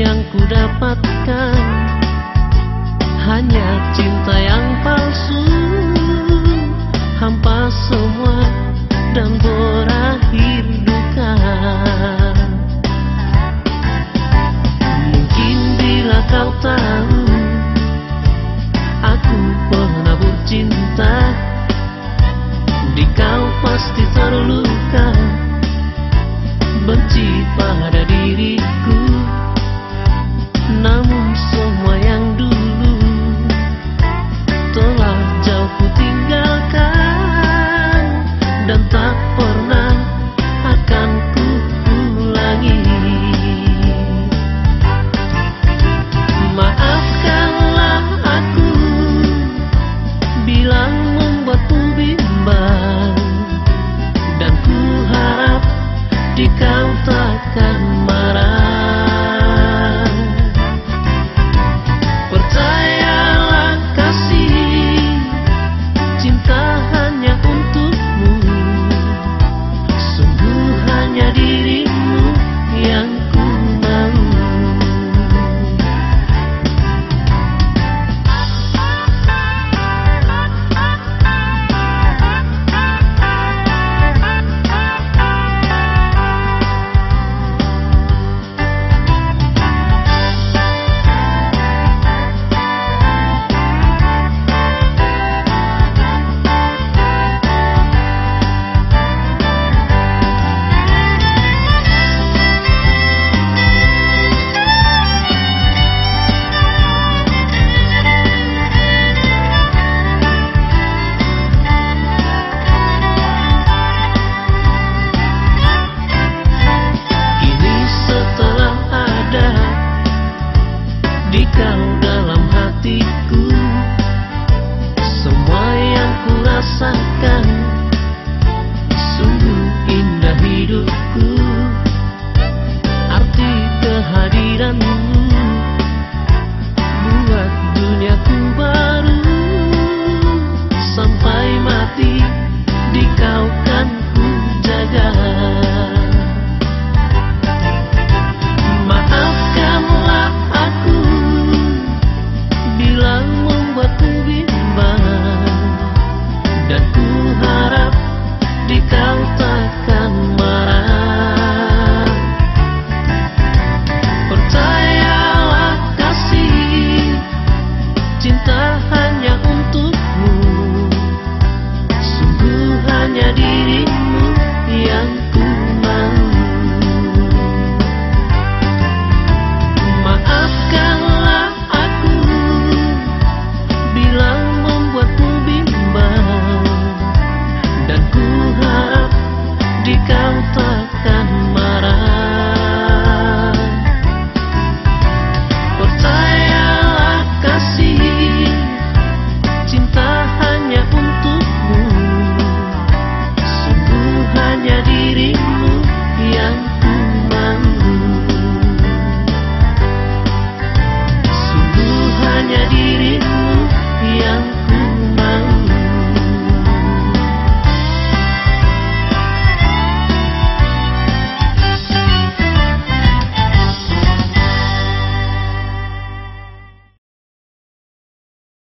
yang kudapatkan. Hanya cinta yang palsu Hampa semua dan berakhir duka. Mungkin bila kau tahu Aku pernah cinta. Di kau pasti terluka. kau takkan marah. sedih kau takkan marah Percayalah kasih Cinta hanya untukmu Sungguh hanya diri.